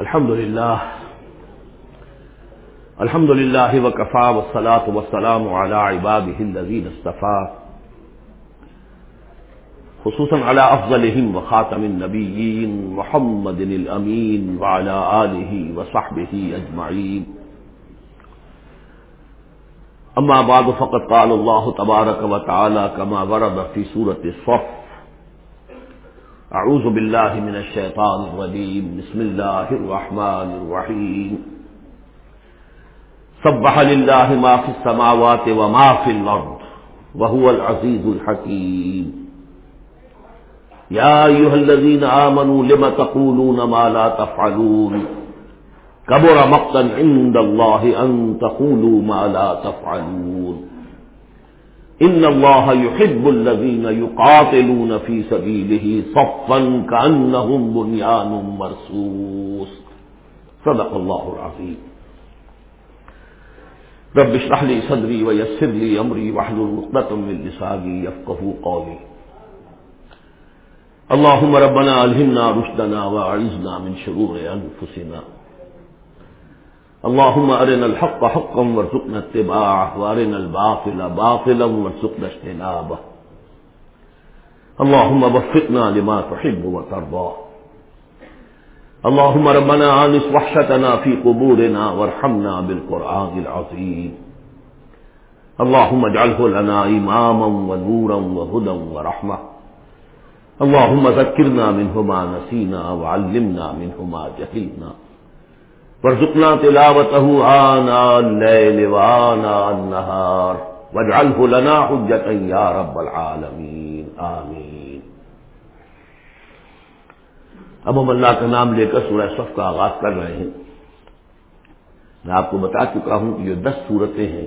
الحمد لله الحمد لله وكفى والصلاة والسلام على عباده الذين اصطفى خصوصا على أفضلهم وخاتم النبيين محمد الأمين وعلى آله وصحبه أجمعين أما بعد، فقد قال الله تبارك وتعالى كما ورد في سورة الصف۔ أعوذ بالله من الشيطان الرجيم. بسم الله الرحمن الرحيم. سبح لله ما في السماوات وما في الأرض وهو العزيز الحكيم. يا أيها الذين آمنوا لم تقولون ما لا تفعلون؟ كبر مقتا عند الله أن تقولوا ما لا تفعلون. ان اللہ يحب الذين يقاتلون في سبيله صفا كانهم بنيان مرصوص. صدق الله العظيم رب اشرح لي صدري ويسر لي امري واحلل عقدة من لساني يفقهوا قولي. اللهم ربنا الهمنا رشدنا واعذنا من شرور انفسنا اللهم أرنا الحق حقا وارزقنا اتباعه وأرنا الباطل باطلا وارزقنا اجتنابه. اللهم وفقنا لما تحب وترضى. اللهم ربنا آنس وحشتنا في قبورنا وارحمنا بالقرآن العظيم. اللهم اجعله لنا إماما ونورا وهدى ورحمة. اللهم ذكرنا منه ما نسينا وعلمنا منه ما جهلنا. ورزقنا تلاوته آناء الليل وآناء النهار واجعله لنا حجة يا رب العالمين. آمين. اب ہم اللہ کا نام لے کر سورہ صف کا آغاز کر رہے ہیں۔ میں آپ کو بتا چکا ہوں کہ یہ دس صورتیں ہیں۔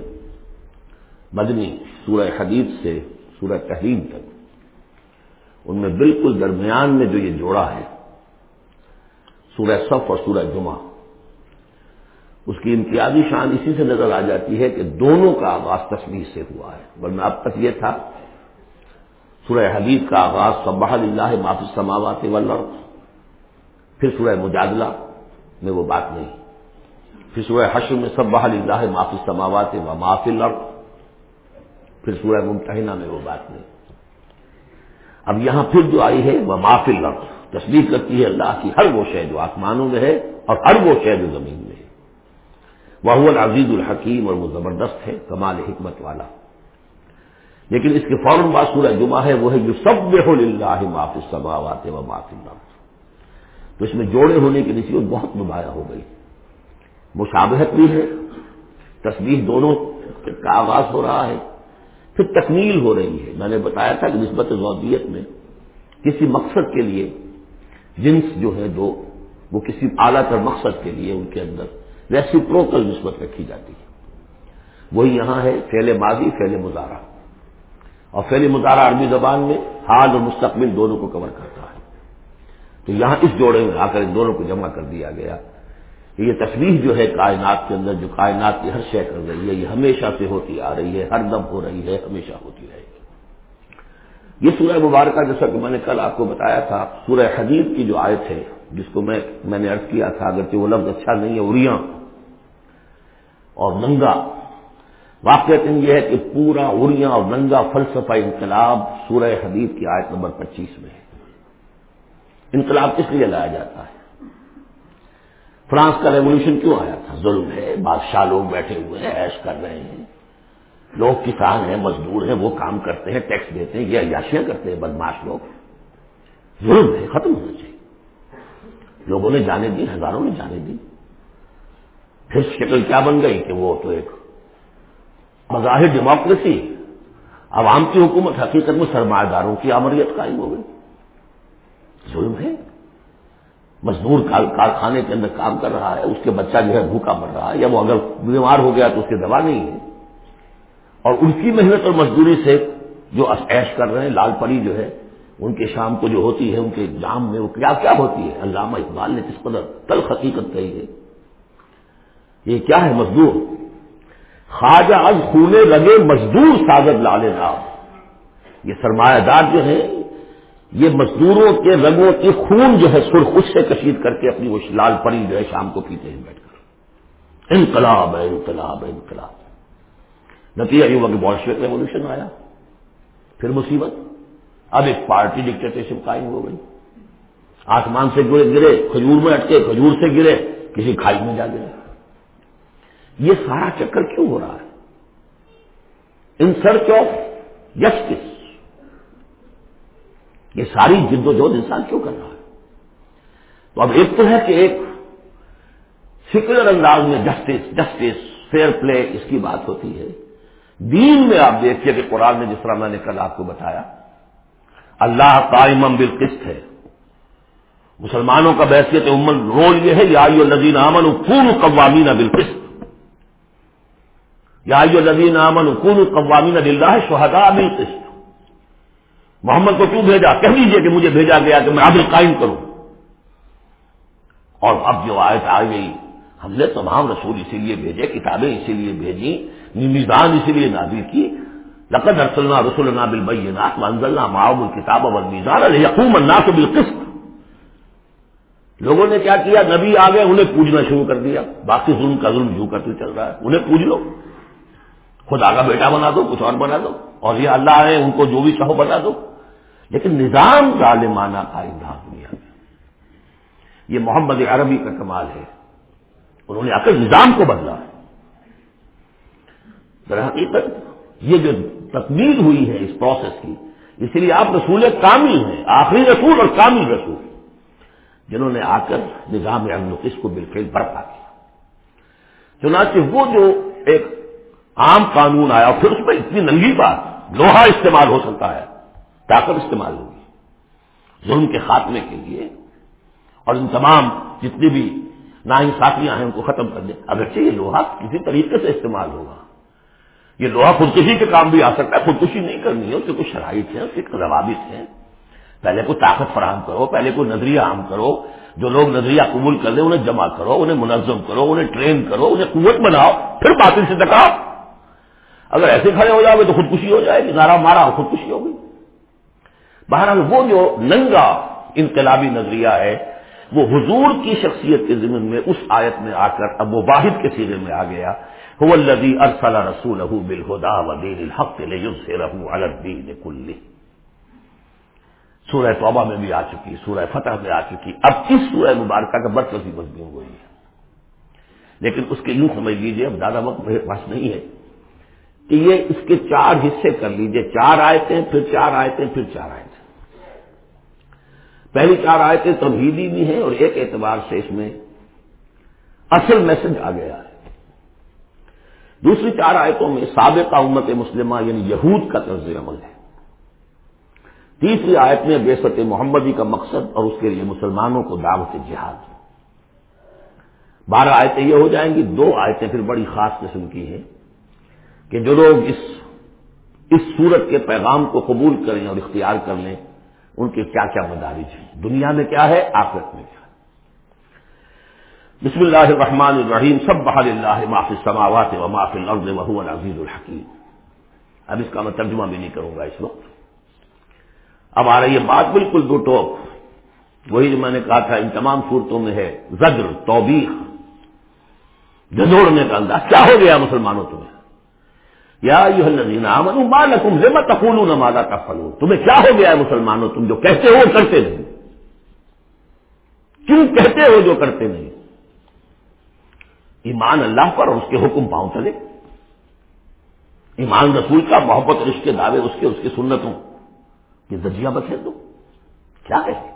مدنی سورہ حدیث سے سورہ تحریم تک۔ ان میں بالکل درمیان میں جو یہ جوڑا ہے، سورہ صف اور سورہ جمعہ۔ اس کی امتیازی شان اسی سے نظر آ جاتی ہے کہ دونوں کا آغاز تصویر سے ہوا ہے۔ ورنہ اب تک یہ تھا، سورہ حدیث کا آغاز صبح اللہ معاف سماوات والارض، پھر سورہ مجادلہ میں وہ بات نہیں۔ پھر سورہ حشر میں صبح اللہ معاف سماوات و معاف الارض، پھر سورہ ممتحنہ میں وہ بات نہیں۔ اب یہاں پھر جو آئی ہے وہ معاف الارض تصدیق کرتی ہے اللہ کی ہر وہ شے جو آسمانوں میں ہے اور ہر وہ شے جو زمین میں ہے۔ وہ العزیز الحکیم اور وہ زبردست ہے، کمال حکمت والا۔ لیکن اس کے فوراً بعد سورہ جمعہ ہے، وہ ہے جو سب اللہ معاف سماوات و معاف اللہ تو اس میں جوڑے ہونے کی نسبت بہت نمایاں ہو گئی۔ مشابہت بھی ہے تصویر دونوں کا آغاز ہو رہا ہے، پھر تکمیل ہو رہی ہے۔ میں نے بتایا تھا کہ نسبت غوبیت میں کسی مقصد کے لیے جنس جو ہے دو، وہ کسی اعلیٰ تر مقصد کے لیے ان کے اندر ریسیپروکل نسبت رکھی جاتی ہے۔ وہی یہاں ہے فیل ماضی فیل مظاہرہ اور فیل مظاہرہ عربی زبان میں حال اور مستقبل دونوں کو کور کرتا ہے۔ تو یہاں اس جوڑے میں آ کر ان دونوں کو جمع کر دیا گیا۔ کہ یہ تصویر جو ہے کائنات کے اندر، جو کائنات کی ہر شے کر رہی ہے، یہ ہمیشہ سے ہوتی آ رہی ہے، ہر دم ہو رہی ہے، ہمیشہ ہوتی رہے گی۔ یہ سورہ مبارکہ، جیسا کہ میں نے کل آپ کو بتایا تھا، سورہ حدیث کی جو آیت ہے، جس کو میں میں نے ارض کیا تھا، اگرچہ وہ لفظ اچھا نہیں ہے اریاں اور ننگا۔ واقع یہ ہے کہ پورا اریاں اور ننگا فلسفہ انقلاب سورہ حدیث کی آیت نمبر پچیس میں ہے۔ انقلاب کس لیے لایا جاتا ہے؟ فرانس کا ریولیوشن کیوں آیا تھا؟ ظلم ہے، بادشاہ لوگ بیٹھے ہوئے ہیں ایش کر رہے ہیں۔ لوگ کسان ہیں، مزدور ہیں، وہ کام کرتے ہیں، ٹیکس دیتے ہیں، یہ عیاشیاں کرتے ہیں، بدماش لوگ۔ ظلم ہے، ختم ہونا چاہیے۔ لوگوں نے جانے دی، ہزاروں نے جانے دی۔ پھر شکل کیا بن گئی کہ وہ تو ایک مظاہر ڈیموکریسی عوام کی حکومت حقیقت میں سرمایہ داروں کی آمریت قائم ہو گئی۔ ظلم ہے۔ مزدور کارخانے کے اندر کام کر رہا ہے، اس کے بچہ جو ہے بھوکا مر رہا ہے، یا وہ اگر بیمار ہو گیا تو اس کی دوا نہیں ہے۔ اور ان کی محنت اور مزدوری سے جو ایش کر رہے ہیں، لال پری جو ہے، ان کے شام کو جو ہوتی ہے، ان کے جام میں وہ کیا کیا ہوتی ہے؟ علامہ اقبال نے کس قدر تل حقیقت کہی ہے۔ یہ کیا ہے مزدور؟ خواجہ از خونے لگے مزدور ساگر لالے نام۔ یہ سرمایہ دار جو ہے یہ مزدوروں کے رنگوں کی خون جو ہے، سرخ اس سے کشید کر کے اپنی وہ لال پری جو ہے، شام کو پیتے ہیں بیٹھ کر۔ انقلاب ہے انقلاب ہے انقلاب۔ نتیجہ یہ ہوا کہ بولشوک ریولیوشن آیا۔ پھر مصیبت۔ اب ایک پارٹی ڈکٹیٹرشپ قائم ہو گئی۔ آسمان سے گرے گرے، کھجور میں اٹکے، کھجور سے گرے، کسی کھائی میں جا گرے یہ سارا چکر کیوں ہو رہا ہے؟ ان سرچ آف جسٹس یہ ساری جد و جہد انسان کیوں کر رہا ہے؟ تو اب ایک تو ہے کہ ایک سیکولر انداز میں جسٹس جسٹس فیئر پلے اس کی بات ہوتی ہے۔ دین میں آپ دیکھیے کہ قرآن نے جس طرح میں نے کل آپ کو بتایا، اللہ قائم بالقسط ہے۔ مسلمانوں کا بحثیت عمل رول یہ ہے، یا نذین امن کون قوامین بالقسط۔ یا نذین امن کون قوامین دلّہ شہدا بالقسط۔ محمد کو کیوں بھیجا؟ کہہ دیجیے کہ مجھے بھیجا گیا کہ میں عادل قائم کروں۔ اور اب جو آیت آ گئی، ہم نے تمام رسول اسی لیے بھیجے، کتابیں اسی لیے بھیجی نمیزان اسی لیے نازل کی۔ لقد ارسلنا رسولنا بالبینات وانزلنا معاهم الكتاب والميزان ليقوم الناس بالقسط۔ لوگوں نے کیا کیا؟ نبی آ گئے انہیں پوجنا شروع کر دیا۔ باقی ظلم کا ظلم جو کرتے چل رہا ہے۔ انہیں پوج لو۔ خدا کا بیٹا بنا دو، کچھ اور بنا دو، اور یہ اللہ ہے، ان کو جو بھی چاہو بنا دو۔ لیکن نظام ظالمانہ قائم رہا دنیا میں۔ یہ محمد عربی کا کمال ہے۔ انہوں نے آ کر نظام کو بدلا۔ ہے در حقیقت یہ جو تکمیل ہوئی ہے اس پروسیس کی، اس لیے آپ رسول کامل ہیں، آخری رسول اور کامل رسول۔ جنہوں نے آ کر نظام امن کو بالکل برپا کیا۔ چنانچہ وہ جو ایک عام قانون آیا پھر اس میں اتنی ننگی بات، لوہا استعمال ہو سکتا ہے، طاقت استعمال ہوگی، ظلم کے خاتمے کے لیے، اور ان تمام جتنی بھی نا انصافیاں ہیں ان کو ختم کر دیں۔ اگرچہ یہ لوہا کسی طریقے سے استعمال ہوگا۔ یہ لوہا خودکشی کے کام بھی آ سکتا ہے، خودکشی نہیں کرنی ہے، اس کے کچھ شرائط ہیں، اس کے ضوابط ہیں۔ پہلے کوئی طاقت فراہم کرو، پہلے کوئی نظریہ عام کرو، جو لوگ نظریہ قبول کر لیں، انہیں جمع کرو، انہیں منظم کرو، انہیں ٹرین کرو، انہیں قوت بناؤ، پھر باطل سے ٹکاؤ اگر ایسے کھڑے ہو جاؤ گے تو خودکشی ہو جائے گی نارا مارا، خودکشی ہوگی بہرحال وہ جو ننگا انقلابی نظریہ ہے، وہ حضور کی شخصیت کے ضمن میں اس آیت میں آ کر اب وہ واحد کے سیرے میں آ گیا۔ الدی ارسلہ رسول بالخدا ودین الحق سورہ توبہ میں بھی آ چکی، سورہ فتح میں آ چکی۔ اب کس سورہ مبارکہ کا برتری مضمون ہوئی ہے۔ لیکن اس کے یوں سمجھ لیجیے، اب زیادہ وقت میرے پاس نہیں ہے۔ کہ یہ اس کے چار حصے کر لیجیے۔ چار آیتیں، پھر چار آیتیں، پھر چار آیتیں۔ پہلی چار آیتیں توحیدی بھی ہیں اور ایک اعتبار سے اس میں اصل میسج آ گیا ہے۔ دوسری چار آیتوں میں سابقہ امت مسلمہ یعنی یہود کا طرز عمل ہے۔ تیسری آیت میں بے محمدی کا مقصد اور اس کے لیے مسلمانوں کو دعوت جہاد۔ بارہ آیتیں یہ ہو جائیں گی، دو آیتیں پھر بڑی خاص قسم کی ہیں۔ کہ جو لوگ اس اس صورت کے پیغام کو قبول کریں اور اختیار کر لیں، ان کے کیا کیا مدارج ہیں؟ دنیا میں کیا ہے، آخرت میں کیا ہے؟ بسم اللہ الرحمن الرحیم سب بحر اللہ معاف سماوات و معاف الارض وهو العزیز الحکیم۔ اب اس کا میں ترجمہ بھی نہیں کروں گا اس وقت۔ اب آ رہی ہے بات بالکل دو ٹوپ۔ وہی جو میں نے کہا تھا، ان تمام صورتوں میں ہے زجر، توبیخ۔ جھوڑنے کا انداز۔ کیا ہو گیا مسلمانوں تمہیں؟ یا یہ الذین آمنوا ما لکم لما تقولون ما لا تفعلون؟ تمہیں کیا ہو گیا ہے مسلمانوں؟ تم جو کہتے ہو کرتے نہیں۔ کیوں کہتے ہو جو کرتے نہیں؟ ایمان اللہ پر اور اس کے حکم پاؤں چلے ایمان رسول کا محبت رشتے دعوے، اس کے، اس کی سنتوں۔ یہ درجیہ بچے دو۔ کیا ہے؟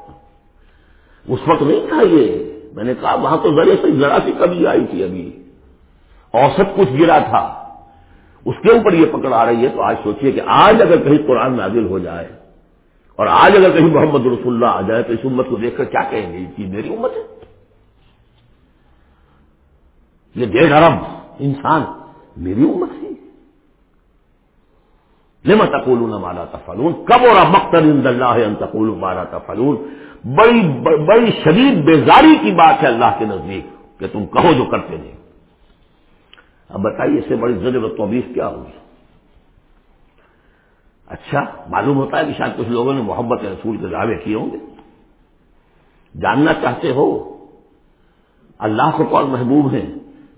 اس وقت نہیں تھا یہ۔ میں نے کہا وہاں تو ذرے سے ذرا سی کمی آئی تھی ابھی۔ اوسط کچھ گرا تھا۔ اس کے اوپر یہ پکڑ آ رہی ہے تو آج سوچئے کہ آج اگر کہیں قرآن نازل ہو جائے اور آج اگر کہیں محمد رسول اللہ آ جائے تو اس امت کو دیکھ کر کیا کہیں گے؟ کہ میری امت ہے۔ یہ ڈیڑھ ارب انسان میری امت ہے۔ لما تقول مالا تفلون کب اور مختر اللہ تقول مالا تفلون بڑی بڑی شدید بیزاری کی بات ہے اللہ کے نزدیک کہ تم کہو جو کرتے نہیں اب بتائیے اس سے بڑی زجر و توبیف کیا ہوگی؟ اچھا معلوم ہوتا ہے کہ شاید کچھ لوگوں نے محبت رسول کے دعوے کیے ہوں گے۔ جاننا چاہتے ہو، اللہ کو کون محبوب ہیں۔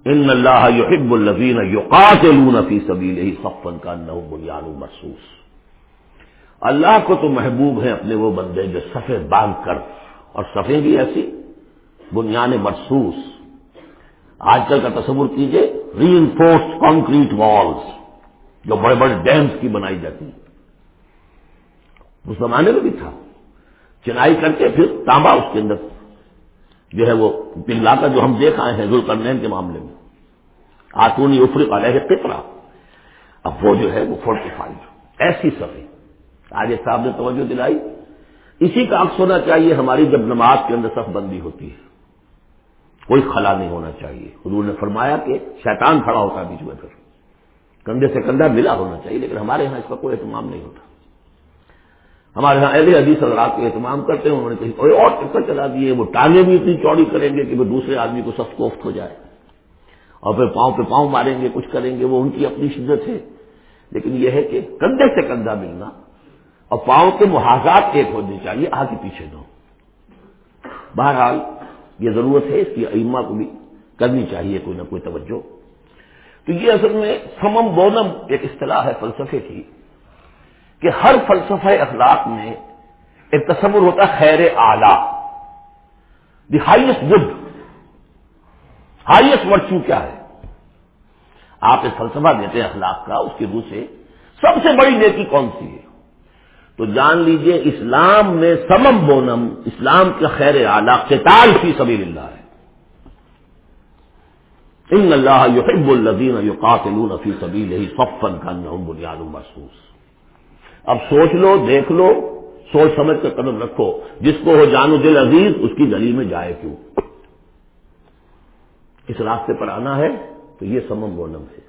ان اللہ یحب الذین یقاتلون فی سبیلہ صفا کانہم بنیان مرصوص۔ اللہ کو تو محبوب ہیں اپنے وہ بندے جو صفے باندھ کر، اور صفے بھی ایسی، بنیان مرصوص۔ آج کل کا تصور کیجیے ری انفورس کانکریٹ والز جو بڑے بڑے ڈیمز کی بنائی جاتی ہیں۔ اس زمانے میں بھی تھا۔ چنائی کر کے پھر تانبا اس کے اندر جو ہے وہ پنگلا کا جو ہم دیکھ آئے ہیں ذوالقرنین کے معاملے میں۔ آتونی افریق علیہ پترا اب وہ جو ہے وہ فورٹیفائیڈ ایسی سفی آج صاحب نے توجہ دلائی۔ اسی کا عکس ہونا چاہیے ہماری جب نماز کے اندر صف بندی ہوتی ہے۔ کوئی خلا نہیں ہونا چاہیے۔ حضور نے فرمایا کہ شیطان کھڑا ہوتا ہے بیچ میں پھر۔ کندھے سے کندھا ملا ہونا چاہیے، لیکن ہمارے یہاں اس کا کوئی اہتمام نہیں ہوتا۔ ہمارے یہاں اہل حدیث حضرات کے اہتمام کرتے ہیں، انہوں نے کہیں کوئی اور چکر چلا دیے وہ ٹانگیں بھی اتنی چوڑی کریں گے کہ وہ دوسرے آدمی کو سخت کوفت ہو جائے۔ اور پھر پاؤں پہ پاؤں ماریں گے، کچھ کریں گے، وہ ان کی اپنی شدت ہے۔ لیکن یہ ہے کہ کندھے سے کندھا ملنا اور پاؤں کے محاذات ایک ہونے چاہیے، آگے پیچھے دو بہرحال یہ ضرورت ہے، اس کی ائمہ کو بھی کرنی چاہیے، کوئی نہ کوئی توجہ۔ تو یہ اصل میں سمم بونم ایک اصطلاح ہے فلسفے کی، کہ ہر فلسفہ اخلاق میں ایک تصور ہوتا ہے خیر اعلی، the highest good highest virtue کیا ہے؟ آپ ایک فلسفہ دیتے ہیں اخلاق کا، اس کی روح سے سب سے بڑی نیکی کون سی ہے؟ تو جان لیجیے اسلام میں سمم بونم، اسلام کا خیر اعلی قتال فی سبیل اللہ ہے۔ ان اللہ یحب الذین یقاتلون فی سبیلہ صفا کانہم بنیان مرصوص اب سوچ لو، دیکھ لو، سوچ سمجھ کر قدم رکھو، جس کو ہو جان دل عزیز، اس کی گلی میں جائے کیوں؟ اس راستے پر آنا ہے تو یہ سمم گونم ہے۔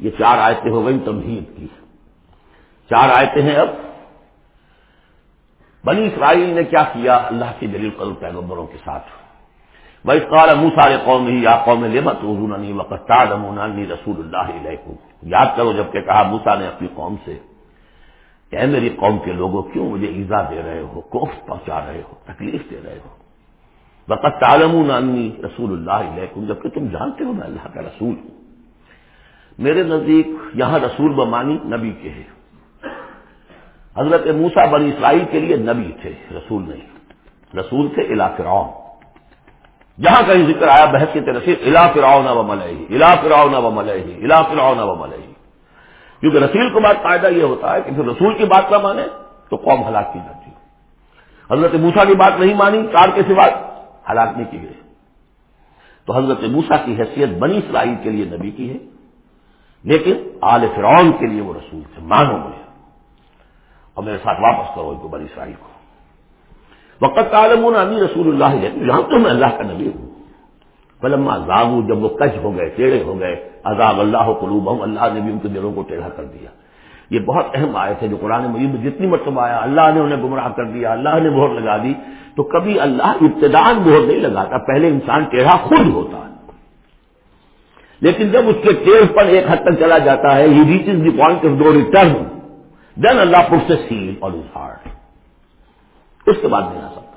یہ چار آیتیں ہو گئی تمہید کی۔ چار آیتیں ہیں اب۔ بنی اسرائیل نے کیا کیا؟ اللہ کی دلیل قدر پیغمبروں کے ساتھ۔ بھائی کال منہ سارے قوم ہی یا قوم لمت نہیں وقت رسول اللہ علیہ یاد کرو جبکہ کہا موسا نے اپنی قوم سے کہ اے میری قوم کے لوگوں، کیوں مجھے ایزا دے رہے ہو؟ کوف پہنچا رہے ہو؟ تکلیف دے رہے ہو؟ وقت تعلم نانی رسول اللہ علیہ جبکہ تم جانتے ہو میں اللہ کا رسول ہوں۔ میرے نزدیک یہاں رسول بمانی نبی کے ہیں۔ حضرت موسا بنی اسرائیل کے لیے نبی تھے، رسول نہیں، رسول تھے الا فرعون۔ جہاں کہیں ذکر آیا بحث کے رسید الا فرعون و ملئی الا فرعون و ملئی الا فرعون و ملئی کیونکہ رسول کو بات فائدہ یہ ہوتا ہے کہ پھر رسول کی بات نہ مانے تو قوم ہلاک کی جاتی ہے۔ حضرت موسا کی بات نہیں مانی کار کے سوا ہلاک نہیں کی گئی۔ تو حضرت موسا کی حیثیت بنی اسرائیل کے لیے نبی کی ہے، لیکن آل فرعون کے لیے وہ رسول تھے، مانو مجھے۔ اور میرے ساتھ واپس کرو ان کو بنی اسرائیل کو۔ وقت عالم ابھی رسول اللہ یہاں تو میں اللہ کا نبی ہوں۔ فلما زاگو جب وہ کچھ ہو گئے، ٹیڑھے ہو گئے، عذاب اللہ قلوب اللہ نے بھی ان کے دلوں کو ٹیڑھا کر دیا۔ یہ بہت اہم آئے تھے جو قرآن مجید میں جتنی مرتبہ آیا، اللہ نے انہیں گمراہ کر دیا، اللہ نے مہر لگا دی۔ تو کبھی اللہ ابتدان مہر نہیں لگاتا، پہلے انسان ٹیڑھا خود ہوتا ہے۔ لیکن جب اس کے ٹیڑھ پر ایک حد تک چلا جاتا ہے he reaches the point of no return. Then Allah put سے سیل اور ہارٹ اس کے بعد نہیں آ سکتا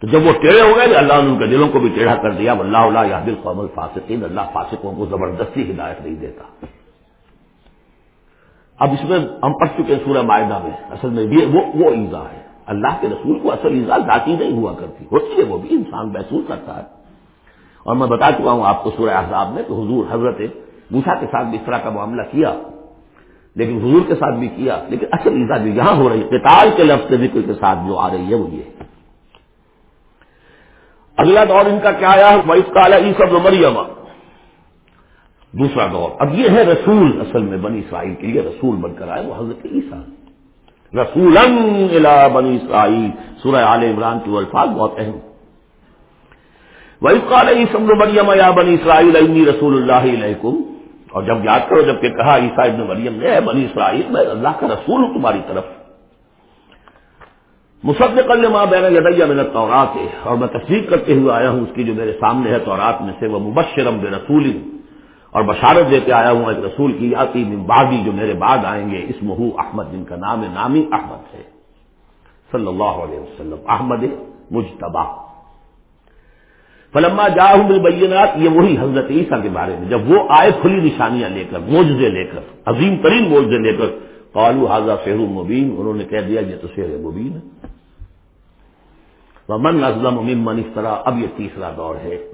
تو جب وہ ٹیڑھے ہو گئے اللہ نے ان کے دلوں کو بھی ٹیڑھا کر دیا۔ اللہ اللہ یا دل قوم الفاسقین، اللہ فاسقوں کو زبردستی ہدایت نہیں دیتا۔ اب اس میں ہم پڑھ چکے ہیں سورہ معاہدہ میں۔ اصل میں بھی وہ وہ ایزا ہے۔ اللہ کے رسول کو اصل ایزا ذاتی نہیں ہوا کرتی۔ ہوتی ہے وہ بھی، انسان محسوس کرتا ہے۔ اور میں بتا چکا ہوں آپ کو سورہ احزاب میں کہ حضور حضرت موسا کے ساتھ بھی اس طرح کا معاملہ کیا۔ لیکن حضور کے ساتھ بھی کیا، لیکن اصل ایزا جو یہاں ہو رہی ہے قتال کے لفظ ذکر کے ساتھ جو آ رہی ہے وہ یہ اگلا دور ان کا کیا آیا؟ وائس کالا ای سب مریم دوسرا دور۔ اب یہ ہے رسول اصل میں بنی اسرائیل کے لیے رسول بن کر آئے وہ حضرت عیسیٰ۔ رسول بنی اسرائیل۔ سورہ عال عمران کی الفاظ بہت اہم۔ وائس کال ای سب مریم یا بنی اسرائیل علی رسول اللہ علیکم۔ اور جب یاد کرو جبکہ کہا عیسائی ابن مریم نے بنی اسرائیل، میں اللہ کا رسول ہوں تمہاری طرف. مصدق ماں بین یدیہ من التورات، اور میں تصدیق کرتے ہوئے آیا ہوں اس کی جو میرے سامنے ہے تورات میں سے، وہ مبشرم بے رسول اور بشارت دے کے آیا ہوں ایک رسول کی آتی بادی جو میرے بعد آئیں گے اس مہو احمد، جن کا نام نامی احمد ہے۔ صلی اللہ علیہ وسلم، احمد مجتبہ فلما جاہوں بالبینات یہ وہی حضرت عیسیٰ کے بارے میں، جب وہ آئے کھلی نشانیاں لے کر موجے لے کر، عظیم ترین موجے لے کر قالو حاضہ فہر مبین، انہوں نے کہہ دیا، یہ تو شہر مبین ہے۔ من ازلم ممن افطرا اب یہ تیسرا دور ہے۔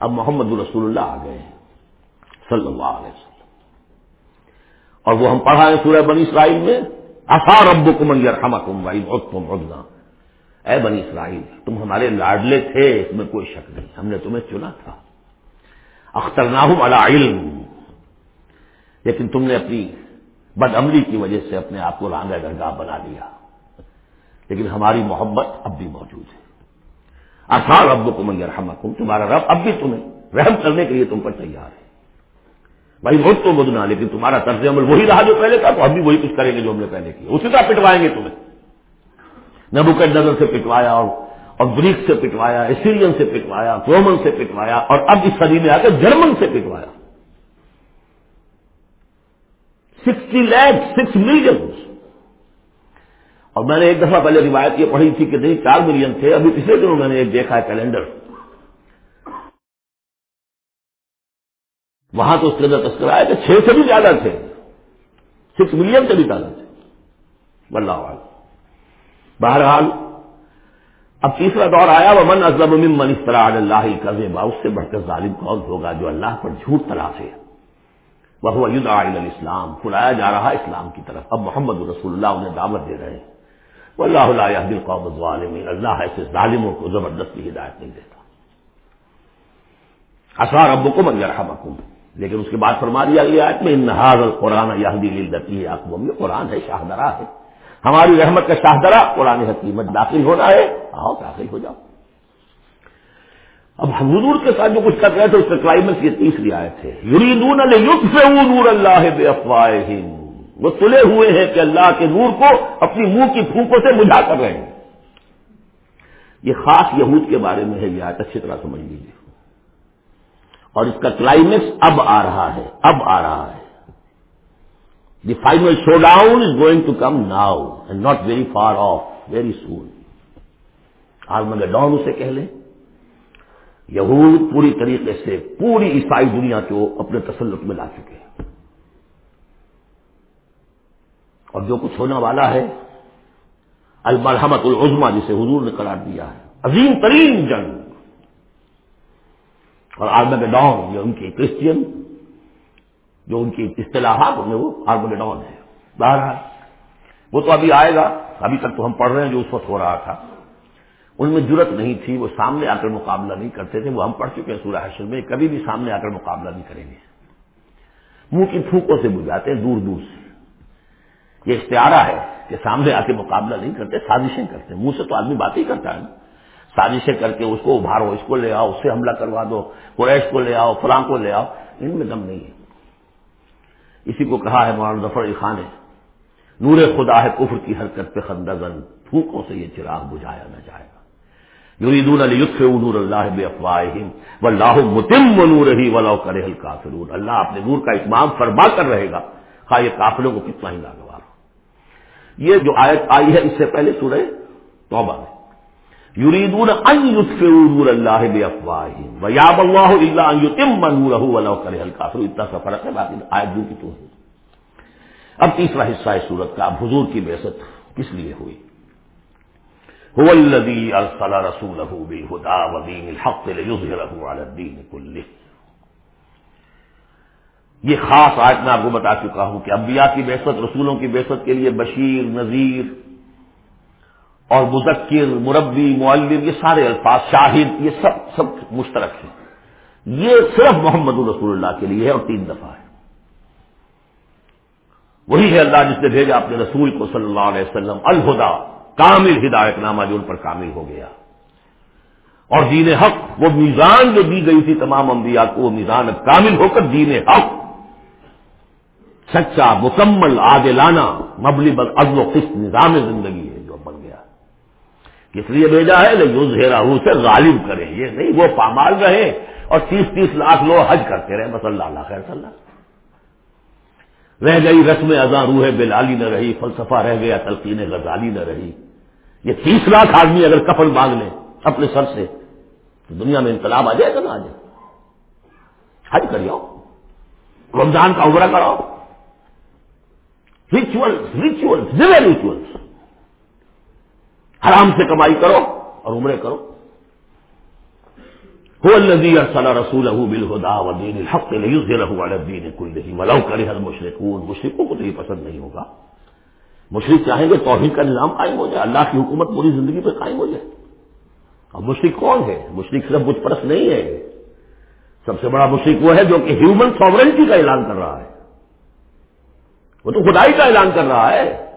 اب محمد رسول اللہ آ گئے صلی اللہ علیہ وسلم۔ اور وہ ہم پڑھا ہے سورہ بنی اسرائیل میں اثار ابو کمن یرحم کم بھائی تم اے بنی اسرائیل، تم ہمارے لاڈلے تھے، اس میں کوئی شک نہیں، ہم نے تمہیں چنا تھا۔ اختر نہ علم، لیکن تم نے اپنی بد عملی کی وجہ سے اپنے آپ کو رانگا درگاہ بنا لیا۔ لیکن ہماری محبت اب بھی موجود ہے۔ آسان رب کو من رحم تمہارا رب اب بھی تمہیں رحم کرنے کے لیے تم پر تیار ہے۔ بھائی بہت تو بدنا لیکن تمہارا طرز عمل وہی رہا جو پہلے تھا، تو اب بھی وہی کچھ کریں گے جو ہم نے پہلے کیا۔ اسی طرح پٹوائیں گے تمہیں۔ نبو کے نظر سے پٹوایا اور اور گریک سے پٹوایا اسیرین سے پٹوایا، رومن سے پٹوایا اور اب اس صدی میں آ کر جرمن سے پٹوایا۔ سکسٹی لیک سکس ملین اور میں نے ایک دفعہ پہلے روایت یہ پڑھی تھی کہ نہیں، چار ملین تھے، ابھی پچھلے دنوں میں نے ایک دیکھا ہے کیلنڈر۔ وہاں تو اس کے اندر تذکر آیا کہ چھ سے بھی زیادہ تھے۔ سکس ملین سے بھی زیادہ تھے۔ بلّہ بہرحال، اب تیسرا دور آیا وہ من ازلم من افطرا اللہ کرے اس سے بڑھ کر ظالم کون ہوگا جو اللہ پر جھوٹ تلاش ہے؟ وہ اسلام کھلایا جا رہا اسلام کی طرف۔ اب محمد رسول اللہ انہیں دعوت دے رہے ہیں۔ وہ اللہ دل قوم ظالمین اللہ ایسے ظالموں کو زبردستی ہدایت نہیں دیتا۔ اثار ابو کو من یرحمکم لیکن اس کے بعد فرما دیا گیا میں نہاز القرآن یہدی للدتی ہے آپ یہ قرآن ہے شاہدرا ہے۔ ہماری رحمت کا شاہدرا قرآن حکیمت داخل ہو رہا ہے۔ آؤ داخل ہو جاؤ۔ اب حضور کے ساتھ جو کچھ کر رہے تھے، اس کا کلائمیکس یہ تیسری آئے تھے یریدون نور اللہ بے افواہ وہ تلے ہوئے ہیں کہ اللہ کے نور کو اپنی منہ کی پھونکوں سے بجھا کر رہے ہیں۔ یہ خاص یہود کے بارے میں ہے، یہ آیت اچھی طرح سمجھ لیجیے اور اس کا کلائمیکس اب آ رہا ہے، اب آ رہا ہے۔ The final showdown is going to come now and not very far off very soon آج مگر ڈاؤن اسے کہہ لیں۔ یہود پوری طریقے سے پوری عیسائی دنیا کو اپنے تسلط میں لا چکے ہیں۔ اور جو کچھ ہونے والا ہے المرحمت العظما جسے حضور نے قرار دیا ہے، عظیم ترین جنگ۔ اور آرمگڈون جو ان کی کرسچین جو ان کی اصطلاحات میں وہ آرمگڈون ہے بہرحال، وہ تو ابھی آئے گا، ابھی تک تو ہم پڑھ رہے ہیں جو اس وقت ہو رہا تھا۔ ان میں ضرورت نہیں تھی، وہ سامنے آ کر مقابلہ نہیں کرتے تھے، وہ ہم پڑھ چکے ہیں سورہ حشر میں، کبھی بھی سامنے آ کر مقابلہ نہیں کریں گے۔ منہ کی پھوکوں سے بجھاتے ہیں، دور دور سے۔ یہ اختیارہ ہے کہ سامنے آ کے مقابلہ نہیں کرتے، سازشیں کرتے منہ سے تو آدمی بات ہی کرتا ہے سازشیں کر کے اس کو ابھارو، اس کو لے آؤ، اس سے حملہ کروا دو، قریش کو لے آؤ، فلاں کو لے آؤ، ان میں دم نہیں ہے۔ اسی کو کہا ہے مولانا ظفر علی خان نے، نور خدا ہے کفر کی حرکت پہ خندزن پھوکوں سے یہ چراغ بجھایا نہ جائے گا۔ یریدون علی نور اللہ بے افواہ و اللہ متم و نور ہی ولو کرے کافرون اللہ اپنے نور کا اتمام فرما کر رہے گا۔ خواہ یہ کافروں کو کتنا ہی لاگوار ہو۔ یہ جو آیت آئی ہے اس سے پہلے سورہ توبہ میں۔ یریدون ان یطفئوا نور اللہ بے افواہ و یاب اللہ الا ان یتم نورہ ولو کرے الکافر اتنا سا فرق ہے باقی آیت جو کی تو ہے۔ اب تیسرا حصہ ہے سورت کا، اب حضور کی بحثت کس لیے ہوئی؟ هو الذي ارسل رسوله بالهدى ودين الحق ليظهره على الدين كله. یہ خاص آج میں آپ کو بتا چکا ہوں کہ انبیاء کی بحثت، رسولوں کی بحثت کے لیے بشیر، نذیر اور مذکر، مربی، معلم، یہ سارے الفاظ، شاہد، یہ سب سب مشترک ہیں۔ یہ صرف محمد الرسول اللہ کے لیے ہے اور تین دفعہ ہے۔ وہی ہے اللہ جس نے بھیجا اپنے رسول کو صلی اللہ علیہ وسلم، الہدا، کامل ہدایت نامہ جو ان پر کامل ہو گیا۔ اور دین حق، وہ میزان جو دی گئی تھی تمام انبیاء کو، وہ میزان اب کامل ہو کر دین حق۔ سچا، مکمل آگے لانا مبلی بل ازل و قسط، نظام زندگی ہے۔ جو لیے بھیجا ہے یوز ہیرا سے غالب کرے یہ نہیں، وہ پامال رہے اور تیس تیس لاکھ لوگ حج کرتے رہے۔ بس اللہ اللہ خیر اللہ۔ رہ گئی رسم ازاں روح بلالی نہ رہی، فلسفہ رہ گیا، تلقین غزالی نہ رہی۔ یہ تیس لاکھ آدمی اگر کفن مانگ لیں اپنے سر سے، تو دنیا میں انقلاب آ جائے گا نا آ جائے حج کریو رمضان کا عمرہ کراؤ۔ ریچول ریچول ریچولس حرام سے کمائی کرو اور عمرے کرو۔ الذي ارسل رسوله بالهدى ودين الحق ليظهره على الدين كله ولو كره المشركون۔ مشرکوں کو تو یہ پسند نہیں ہوگا۔ مشرق چاہیں گے توحید کا نظام قائم ہو جائے۔ اللہ کی حکومت پوری زندگی پہ قائم ہو جائے۔ اب مشرق کون ہے؟ مشرق صرف بت پرست نہیں ہے۔ سب سے بڑا مشرق وہ ہے جو کہ ہیومن ساورنٹی کا اعلان کر رہا ہے۔ وہ تو خدائی کا اعلان کر رہا ہے۔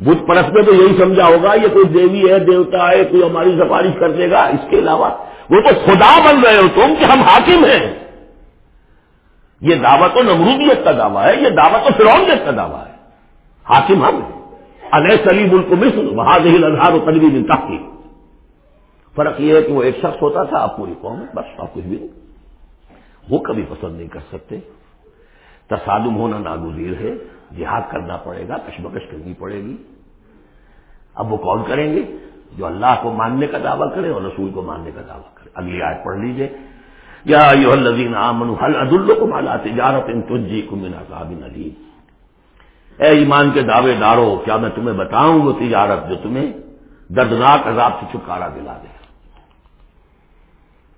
بت پرست میں تو یہی سمجھا ہوگا، یہ کوئی دیوی ہے، دیوتا ہے، کوئی ہماری سفارش کر دے گا۔ اس کے علاوہ وہ تو خدا بن رہے ہو تم کہ ہم حاکم ہیں۔ یہ دعوت تو نمرودیت کا دعویٰ ہے، یہ دعوت تو فرونیت کا دعویٰ ہے۔ حاکم ہم ہیں۔ علیہ سلی ملک مصر وہاں دہل اظہار و تنوی ملتا کی فرق یہ ہے کہ وہ ایک شخص ہوتا تھا، آپ پوری قوم بس آپ کچھ بھی نہیں۔ وہ کبھی پسند نہیں کر سکتے۔ تصادم ہونا ناگزیر ہے۔ جہاد کرنا پڑے گا، کشمکش کرنی پڑے گی۔ اب وہ کون کریں گے؟ جو اللہ کو ماننے کا دعویٰ کرے اور رسول کو ماننے کا دعویٰ کرے۔ اگلی آیت پڑھ لیجیے۔ یا الذین آمنوا حل ادلکم علی تجارت تنجیکم من عذاب علیم اے ایمان کے دعوے دارو، کیا میں تمہیں بتاؤں وہ تجارت جو تمہیں دردناک عذاب سے چھٹکارا دلا دے؟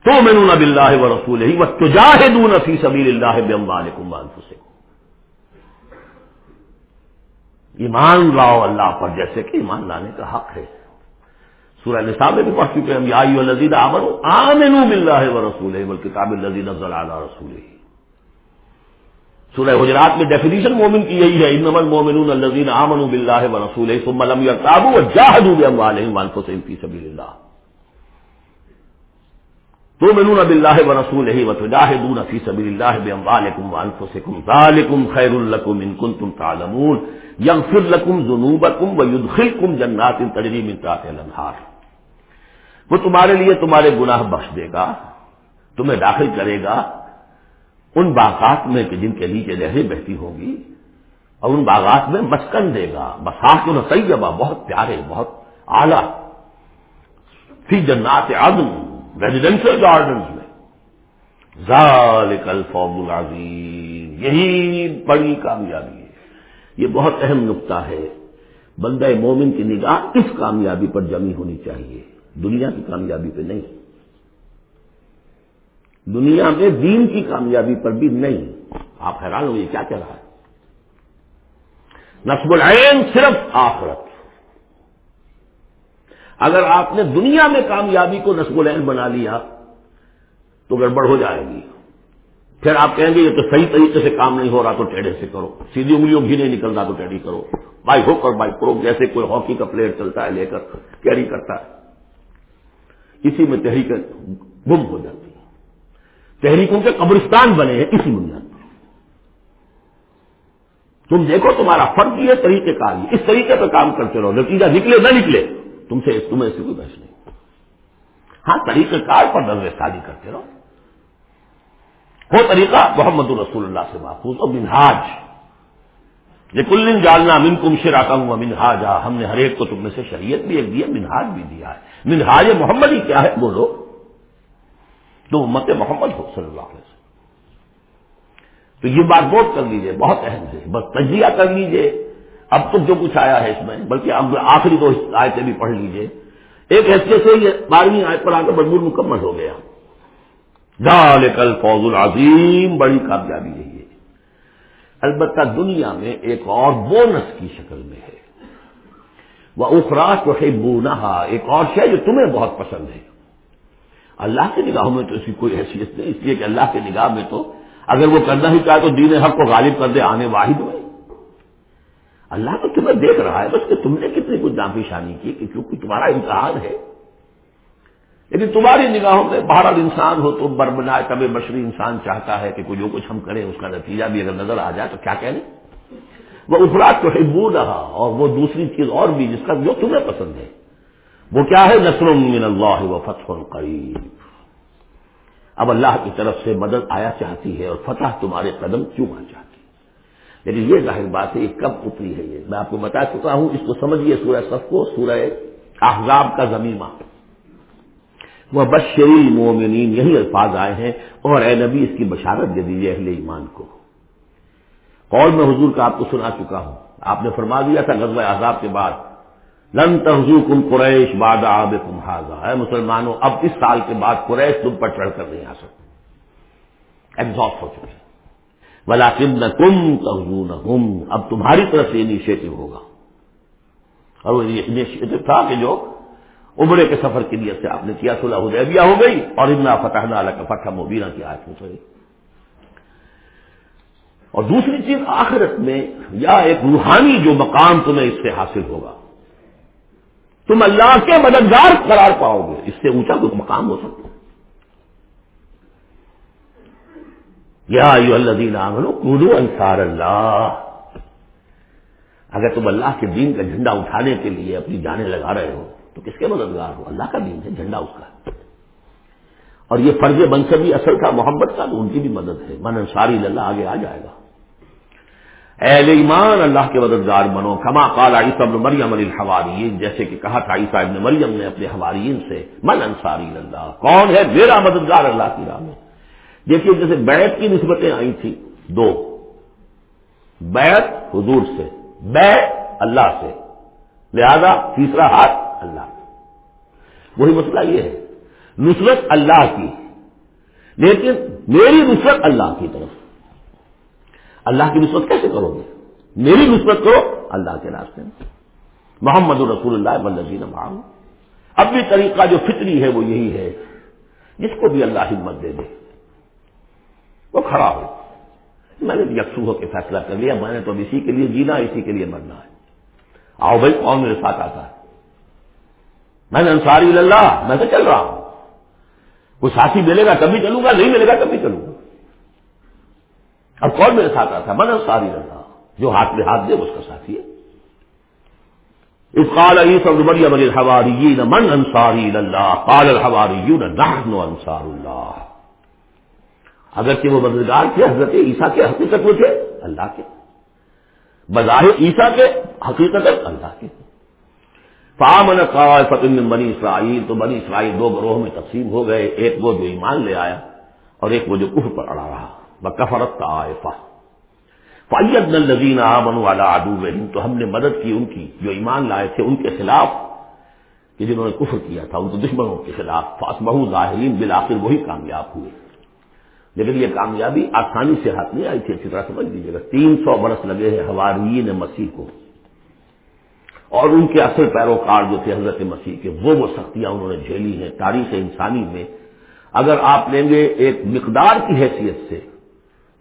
تو میں نون اب اللہ و رسول ہی وہ تجاہدون فی سبیل اللہ بے اموالکم وانفسکم ایمان لاؤ اللہ پر، جیسے کہ ایمان لانے کا حق ہے۔ سورہ نساء میں بھی پڑھ چکے ہم، یا لذیذ آمن آمنو باللہ و رسول کتاب الزید علی رسول سورہ حجرات میں ڈیفینیشن مومن کی یہی ہے انمن مومن الذین آمنوا باللہ و ثم لم يرتابوا وجاهدوا باموالهم وانفسهم في سبيل الله تؤمنون بالله ورسوله وتجاهدون في سبيل الله باموالكم وانفسكم ذلكم خير لكم ان كنتم تعلمون. يغفر لكم ذنوبكم ويدخلكم جنات تجري من تحتها الانهار وہ تمہارے لیے تمہارے گناہ بخش دے گا، تمہیں داخل کرے گا. ان باغات میں کہ جن کے نیچے لہریں بہتی ہوگی اور ان باغات میں مسکن دے گا. بساط و طیبہ، بہت پیارے، بہت اعلی. فی جنات عدن ریزیڈینشل گارڈنز میں. ذالک الفوز العظیم. یہی بڑی کامیابی ہے. یہ بہت اہم نقطہ ہے. بندہ مومن کی نگاہ اس کامیابی پر جمی ہونی چاہیے. دنیا کی کامیابی پہ نہیں. دنیا میں دین کی کامیابی پر بھی نہیں. آپ حیران ہو یہ کیا کہہ رہا ہے؟ نصب العین صرف آخرت. اگر آپ نے دنیا میں کامیابی کو نصب العین بنا لیا، تو گڑبڑ ہو جائے گی۔ پھر آپ کہیں گے یہ تو صحیح طریقے سے کام نہیں ہو رہا، تو ٹیڑھے سے کرو۔ سیدھی انگلیوں بھی نہیں نکلتا، تو ٹیڑھی کرو۔ بائی ہو کر بائی کرو جیسے کوئی ہاکی کا پلیئر چلتا ہے، لے کر کیری کرتا ہے۔ اسی میں تحریک گم ہو جاتی ہے۔ تحریکوں کے قبرستان بنے ہیں، اسی بنیاد پر تم دیکھو، تمہارا فرق یہ طریقے کا اس طریقے پہ کام کرتے رہو۔ نتیجہ نکلے، نہ نکلے۔ تم سے تمہیں سے کوئی بحث نہیں۔ ہاں طریقہ کار پر نظر شادی کرتے رہو۔ وہ طریقہ محمد الرسول اللہ سے محفوظ اور منہاج۔ یہ کل جالنا من کم شراکا ہوں منہاجا ہم نے ہر ایک کو تم میں سے شریعت بھی ایک دیا، منہاج بھی دیا ہے۔ منہاج محمد ہی کیا ہے؟ بولو۔ تو امت محمد ہو، صلی اللہ علیہ وسلم۔ تو یہ بات بہت کر لیجیے، بہت اہم ہے۔ بس تجزیہ کر لیجیے۔ اب تو جو کچھ آیا ہے اس میں، بلکہ اب آخری دو آیتیں بھی پڑھ لیجیے۔ ایک حیثیت سے یہ بارہویں آیت پر آ کر مضمون مکمل ہو گیا۔ ڈال کل فوز العظیم، بڑی کامیابی یہی ہے البتہ دنیا میں ایک اور بونس کی شکل میں ہے۔ وہ اخراق و ایک اور شے جو تمہیں بہت پسند ہے۔ اللہ کی نگاہوں میں تو اس کی کوئی حیثیت نہیں، اس لیے کہ اللہ کی نگاہ میں تو اگر وہ کرنا ہی چاہے تو دین حق کو غالب کر دے، آنے واحد میں۔ اللہ تو تمہیں دیکھ رہا ہے بس کہ تم نے کتنی کچھ ناپیشانی کی کہ کیونکہ تمہارا امتحان ہے۔ لیکن تمہاری نگاہوں میں بہرحال انسان ہو تو بربنائے کبھی بشری انسان چاہتا ہے کہ کوئی جو کچھ ہم کریں اس کا نتیجہ بھی اگر نظر آ جائے تو کیا کہنے وہ افراد تو ہبو رہا اور وہ دوسری چیز اور بھی جس کا جو تمہیں پسند ہے۔ وہ کیا ہے؟ نسر من اللہ و فتح قریب۔ اب اللہ کی طرف سے مدد آیا چاہتی ہے اور فتح تمہارے قدم کیوں آ چاہتی لیکن یہ ظاہر بات ہے یہ کب اتری ہے یہ؟ میں آپ کو بتا چکا ہوں، اس کو سمجھیے سورہ صف کو، سورہ احزاب کا زمینہ وہ بشری مومنین یہی الفاظ آئے ہیں، اور اے نبی، اس کی بشارت دے دیجیے اہل ایمان کو۔ قول میں حضور کا آپ کو سنا چکا ہوں۔ آپ نے فرما دیا تھا غزوہ عذاب کے بعد، لن تحزو کم قریش باد آب کم ہے مسلمانوں، اب اس سال کے بعد قریش تم پر چڑھ کر نہیں آ سکتے۔ ایگزاسٹ ہو چکے بلا کم نہ کم تحزو اب تمہاری طرف سے انیشیٹو ہوگا۔ اور وہ انیشیٹو تھا کہ جو عمرے کے سفر کی نیت سے آپ نے کیا، صلح حدیبیہ ہو گئی۔ اور ابنا فتح نہ کا فتح مبینہ کی آج پوچھ گئی اور دوسری چیز آخرت میں، یا ایک روحانی جو مقام تمہیں اس سے حاصل ہوگا۔ تم اللہ کے مددگار قرار پاؤ گے۔ اس سے اونچا کوئی مقام ہو سکتا۔ یا یو اللہ عاملو کودو انصار اللہ۔ اگر تم اللہ کے دین کا جھنڈا اٹھانے کے لیے اپنی جانیں لگا رہے ہو، تو کس کے مددگار ہو؟ اللہ کا دین ہے، جھنڈا اس کا۔ اور یہ فرض منصبی اصل کا محبت کا، تو ان کی بھی مدد ہے۔ من انصاری اللہ، آگے آ جائے گا۔ اہل ایمان، اللہ کے مددگار بنو۔ کما قال عیسیٰ ابن مریم علی الحوارین جیسے کہ کہا تھا عیسیٰ ابن مریم نے اپنے حوارین سے، من انصاری اللہ۔ کون ہے میرا مددگار اللہ کی راہ میں؟ دیکھیے جیسے بیت کی نسبتیں آئی تھیں دو۔ بیت حضور سے بیت اللہ سے۔ لہذا تیسرا ہاتھ اللہ۔ وہی مسئلہ یہ ہے، نصرت اللہ کی۔ لیکن میری نصرت اللہ کی طرف۔ اللہ کی نسبت کیسے کرو گے؟ میری نسبت کرو اللہ کے راستے میں۔ محمد الرسول اللہ ولزین اب بھی طریقہ جو فطری ہے وہ یہی ہے، جس کو بھی اللہ ہمت دے دے۔ وہ کھڑا ہو۔ میں نے یکسو ہو کے فیصلہ کر لیا، میں نے تو اب اسی کے لیے جینا، اسی کے لیے مرنا ہے۔ آؤ بھائی، کون میرے ساتھ آتا ہے؟ میں نے انصاری اللہ، میں تو چل رہا ہوں۔ کوئی ساتھی ملے گا کبھی چلوں گا، نہیں ملے گا کبھی چلوں گا۔ اب کون میرے ساتھ آتا ہے؟ من انصاری اللہ۔ جو ہاتھ میں ہاتھ دے اس کا ساتھی ہے۔ قال عیسی ابن مریم الحواریین من انصاری اللہ قال الحواریون، نحن انصار اللہ۔ اگرچہ وہ مددگار تھے، حضرت عیسیٰ کے حقیقت میں تھے، اللہ کے۔ بظاہر عیسیٰ کے حقیقت اللہ کے۔ فامن قال فتن بنی اسرائیل تو بنی اسرائیل دو گروہ میں تقسیم ہو گئے، ایک وہ جو ایمان لے آیا اور ایک وہ جو کفر پر اڑا رہا۔ بکفرت کا آئفہ فیت نزین آمن والا آدو تو ہم نے مدد کی ان کی، جو ایمان لائے تھے ان کے خلاف، کہ جنہوں نے کفر کیا تھا، ان کے دشمنوں کے خلاف۔ فاسمہ ظاہرین بالآخر وہی کامیاب ہوئے۔ لیکن یہ کامیابی آسانی سے ہاتھ نہیں آئی تھی اچھی طرح سمجھ لیجیے گا۔ تین سو برس لگے ہیں ہوارین مسیح کو۔ اور ان کے اصل پیروکار جو تھے حضرت مسیح کے، وہ وہ سختیاں انہوں نے جھیلی ہیں تاریخ انسانی میں۔ اگر آپ لیں گے ایک مقدار کی حیثیت سے،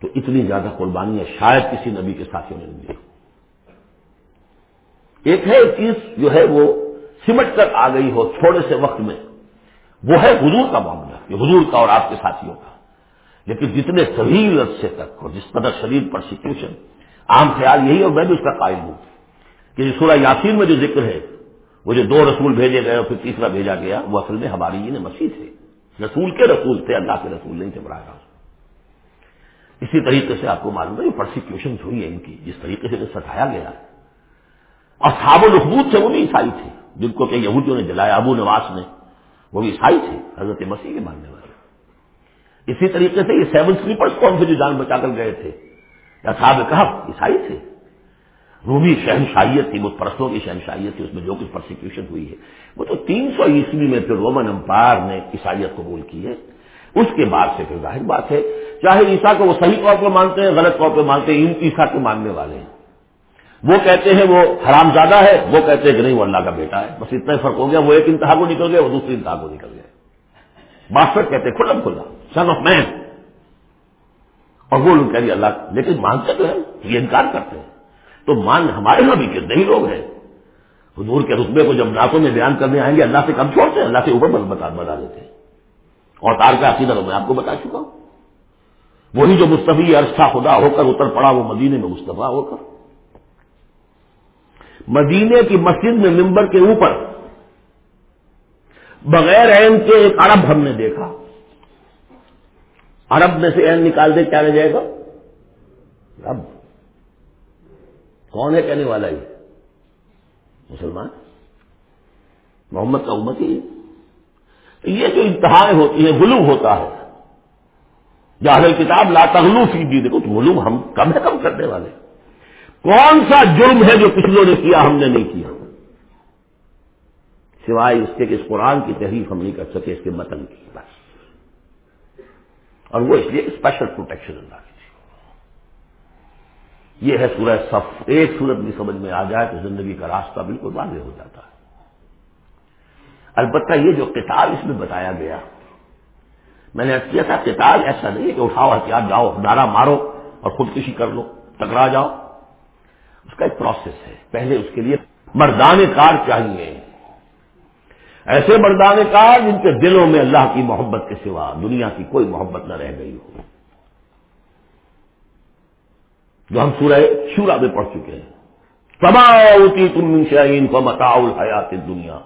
تو اتنی زیادہ قربانیاں شاید کسی نبی کے ساتھیوں نے دی ایک ہے ایک چیز جو ہے وہ سمٹ کر آ گئی ہو تھوڑے سے وقت میں، وہ ہے حضور کا معاملہ حضور کا اور آپ کے ساتھیوں کا۔ لیکن جتنے طویل عرصے تک اور جس قدر شریر پرسیکیوشن عام خیال یہی اور میں بھی اس کا قائل ہوں کہ جو سورہ یاسین میں جو ذکر ہے، وہ جو دو رسول بھیجے گئے اور پھر تیسرا بھیجا گیا، وہ اصل میں ہماری یہ مسیح تھے۔ رسول کے رسول تھے، اللہ کے رسول نہیں تھے، براہ راست۔ اسی طریقے سے آپ کو معلوم ہے یہ پرسیکیوشن ہوئی ہے ان کی، جس طریقے سے ستایا گیا۔ ہے اور صحاب الحبود سے وہ بھی عیسائی تھے، جن کو کہ یہودیوں نے جلایا، ابو نواز نے وہ بھی عیسائی تھے، حضرت مسیح کے ماننے والے۔ اسی طریقے سے یہ سیون سلیپرس کون سے جو جان بچا کر گئے تھے۔ یا صاحب کہا، عیسائی تھے۔ رومی شہنشاہیت تھی وہ پرسوں کی شہنشاہیت تھی، اس میں جو کچھ پرسیکیوشن ہوئی ہے۔ وہ تو تین سو عیسوی میں پھر رومن امپائر نے عیسائیت قبول کی ہے۔ اس کے بعد سے پھر ظاہر بات ہے، چاہے عیسا کو وہ صحیح طور پہ مانتے ہیں، غلط طور پہ مانتے ہیں عیسا کے ماننے والے ہیں۔ وہ کہتے ہیں وہ حرام زیادہ ہے، وہ کہتے ہیں کہ نہیں، وہ اللہ کا بیٹا ہے۔ بس اتنا فرق ہو گیا، وہ ایک انتہا کو نکل گیا، وہ دوسری انتہا کو نکل گیا۔ باسٹر کہتے ہیں کھلم کھلا سن آف مین اور وہ لوگ کہہ اللہ، لیکن مانتے تو ہے؟ یہ انکار کرتے ہیں۔ تو مان ہمارے یہاں بھی کتنے ہی لوگ ہیں۔ حضور کے رتبے کو جب ناکوں میں بیان کرنے آئیں گے، اللہ سے کم چھوڑتے ہیں، اللہ کے اوپر بتا دیتے ہیں۔ اور تار کا عقیدہ میں آپ کو بتا چکا ہوں۔ وہی جو مستفی عرصہ خدا ہو کر اتر پڑا، وہ مدینے میں مصطفیٰ ہو کر۔ مدینے کی مسجد میں ممبر کے اوپر بغیر عین کے ایک عرب ہم نے دیکھا۔ عرب میں سے عین نکال دے، کیا رہ جائے گا؟ رب۔ کون ہے کہنے والا یہ؟ مسلمان۔ محمد کا امت ہی یہ جو انتہائیں ہوتی ہیں غلوم ہوتا ہے۔ جاہل کتاب لا تغلو دی دیکھو تو ہم کم ہے، کم کرنے والے۔ کون سا جرم ہے جو پچھلوں نے کیا، ہم نے نہیں کیا؟ سوائے اس کے کہ اس قرآن کی تحریف ہم نہیں کر سکے، اس کے متن کی بس۔ اور وہ اس لیے اسپیشل پروٹیکشن اللہ کی یہ ہے سورہ صف، ایک صورت بھی سمجھ میں آ جائے تو زندگی کا راستہ بالکل واضح ہو جاتا ہے۔ البتہ یہ جو قتال اس میں بتایا گیا، میں نے کیا تھا، قتال ایسا نہیں ہے کہ اٹھاؤ ہتھیار جاؤ نارا مارو اور خودکشی کر لو، ٹکرا جاؤ۔ اس کا ایک پروسیس ہے۔ پہلے اس کے لیے مردان کار چاہیے۔ ایسے مردان کار جن کے دلوں میں اللہ کی محبت کے سوا دنیا کی کوئی محبت نہ رہ گئی ہو۔ جو ہم سورہ شورا میں پڑھ چکے ہیں۔ سماؤتی تم شعین کو متاؤ حیات دنیا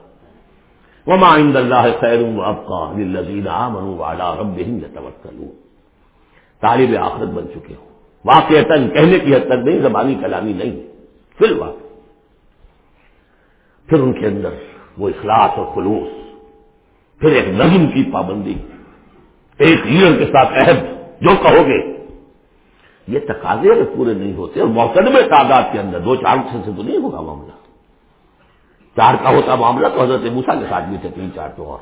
وما عند اللہ خیر ابقا للذین آمنوا وعلا ربهم یتوکلون طالب آخرت بن چکے ہو واقع کہنے کی حد تک نہیں، زبانی کلامی نہیں۔ فی الواقع۔ پھر ان کے اندر وہ اخلاص اور خلوص۔ پھر ایک نظم کی پابندی۔ ایک لیڈر کے ساتھ عہد۔ جو کہو گے یہ تقاضے پورے نہیں ہوتے اور موقع تعداد کے اندر دو چار سے تو نہیں ہوگا معاملہ۔ چار کا ہوتا معاملہ تو حضرت موسا کے ساتھ بھی تھے، تین چار تو اور۔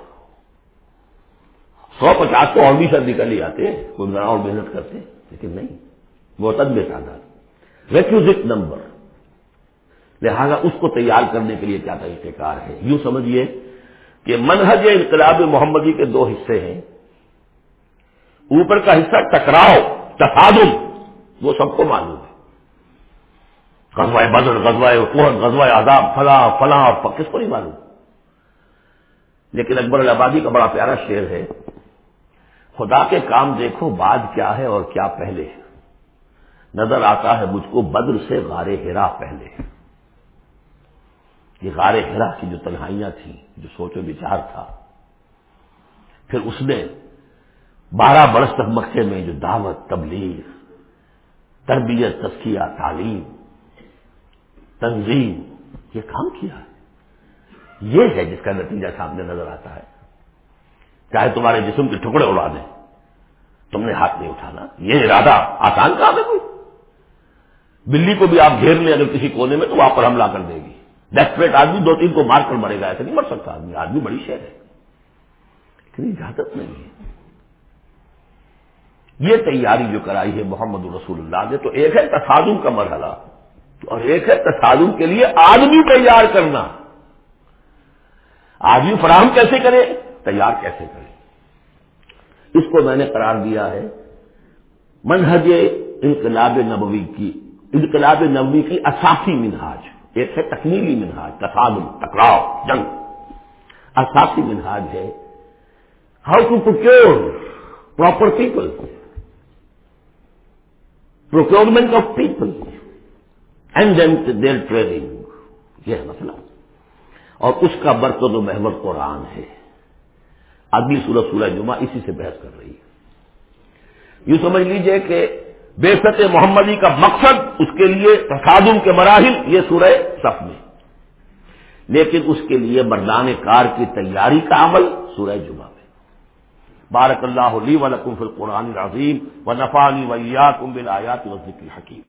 سو پچاس تو اور بھی سر نکل ہی آتے کوئی ذرا اور محنت کرتے، لیکن نہیں وہ تعداد۔ ریکوزٹ نمبر لہذا اس کو تیار کرنے کے لیے کیا طریقہ کار ہے؟ یوں سمجھیے کہ منہج انقلاب محمدی کے دو حصے ہیں۔ اوپر کا حصہ ٹکراؤ تصادم وہ سب کو معلوم ہے۔ غزوہ بدر، غزوہ قوت غزوہ آداب فلاں فلاں اور کس کو نہیں معلوم؟ لیکن اکبر الآبادی کا بڑا پیارا شعر ہے، خدا کے کام دیکھو بعد کیا ہے اور کیا پہلے نظر آتا ہے مجھ کو بدر سے غار ہرا پہلے۔ یہ غار ہرا کی جو تنہائیاں تھیں، جو سوچ و بچار تھا۔ پھر اس نے بارہ برس تک مکے میں جو دعوت، تبلیغ، تربیت تسکیہ تعلیم، تنظیم، یہ کام کیا ہے؟ یہ ہے جس کا نتیجہ سامنے نظر آتا ہے۔ چاہے تمہارے جسم کے ٹکڑے اڑا دیں، تم نے ہاتھ نہیں اٹھانا۔ یہ ارادہ آسان کام ہے کوئی؟ بلی کو بھی آپ گھیر لیں اگر کسی کونے میں تو وہاں پر حملہ کر دے گی۔ ڈیسپریٹ آدمی دو تین کو مار کر مرے گا ایسے نہیں مر سکتا آدمی آدمی بڑی شہر ہے۔ لیکن اجازت نہیں ہے۔ یہ تیاری جو کرائی ہے محمد رسول اللہ نے، تو ایک ہے تصادم کا مرحلہ۔ اور ایک ہے تصادم کے لیے آدمی تیار کرنا۔ آدمی فراہم کیسے کرے؟ تیار کیسے کرے؟ اس کو میں نے قرار دیا ہے منہج انقلاب نبوی کی، انقلاب نبوی کی اساسی منہاج۔ ایک ہے تکمیلی منہاج تصادم ٹکراؤ جنگ۔ اساسی منہاج ہے۔ How to procure proper people procurement of people and then their training یہ ہے مسئلہ۔ اور اس کا برکت و محور قرآن ہے۔ اگلی سورج سورہ جمعہ اسی سے بحث کر رہی ہے۔ یوں سمجھ لیجیے کہ بے ست محمدی کا مقصد اس کے لیے تصادم کے مراحل، یہ سورہ صف میں۔ لیکن اس کے لیے مردان کار کی تیاری کا عمل سورہ جمعہ میں۔ بارک اللہ علی و فی القرآن العظیم و نفانی ویات کم بل آیات ذکر حکیم